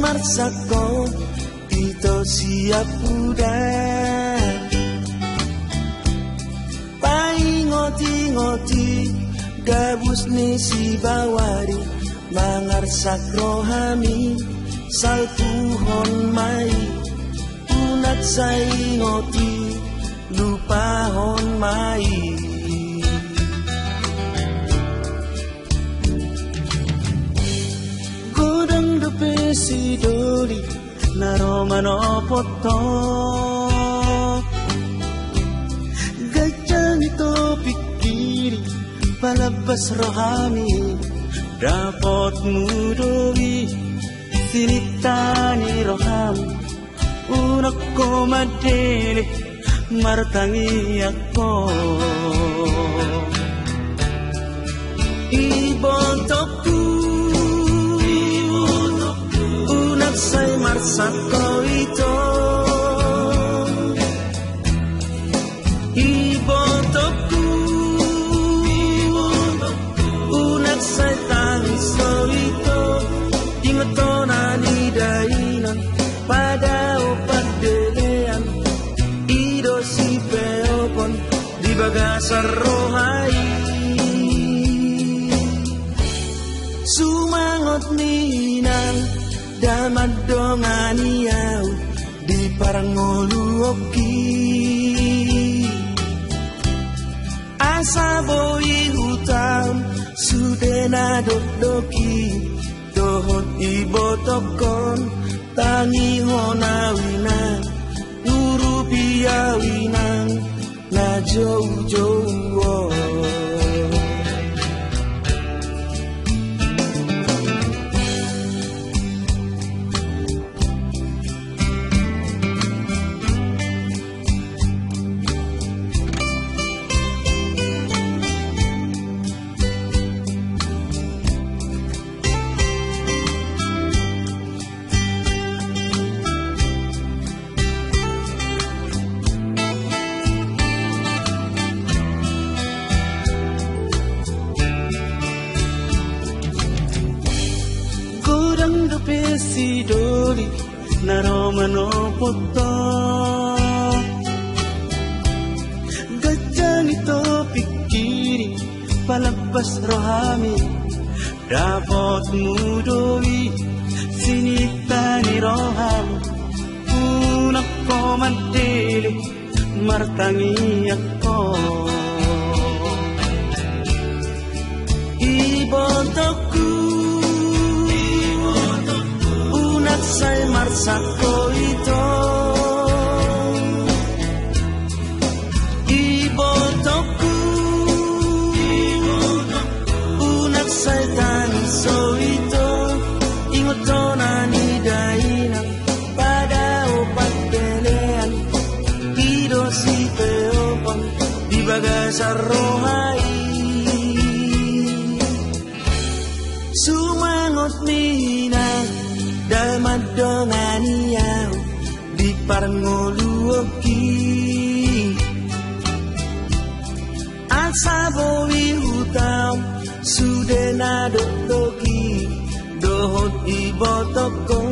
marsako Ito siap udah Paingoti-ngoti Gabus ni si bawari Mangarsak rohami Salpuhon mai. Unat saingoti Lupahon mai si doli na romano poto gajang to pikiri palabas rohami dapat mudoli sinitani roham unak ko madele martangi ako. Bagasar rohai. Sumangot ninan Damad dongani di parangoluoki Asa boi hutan sudena dodoki. Dohot ibotokon tangi honawina Uru piawinang na jauh-jauh si doli naromano poto Gajani to pikiri palabas rohami. Dapat mudoi sinitani roham Unak ko mandili martangi ako si peopang Di bagasar rohai. Sumangot minang Dalmat dengan yau di parngoluoki Asa boi hutau sudena dotoki Dohot ibotokon tangi hona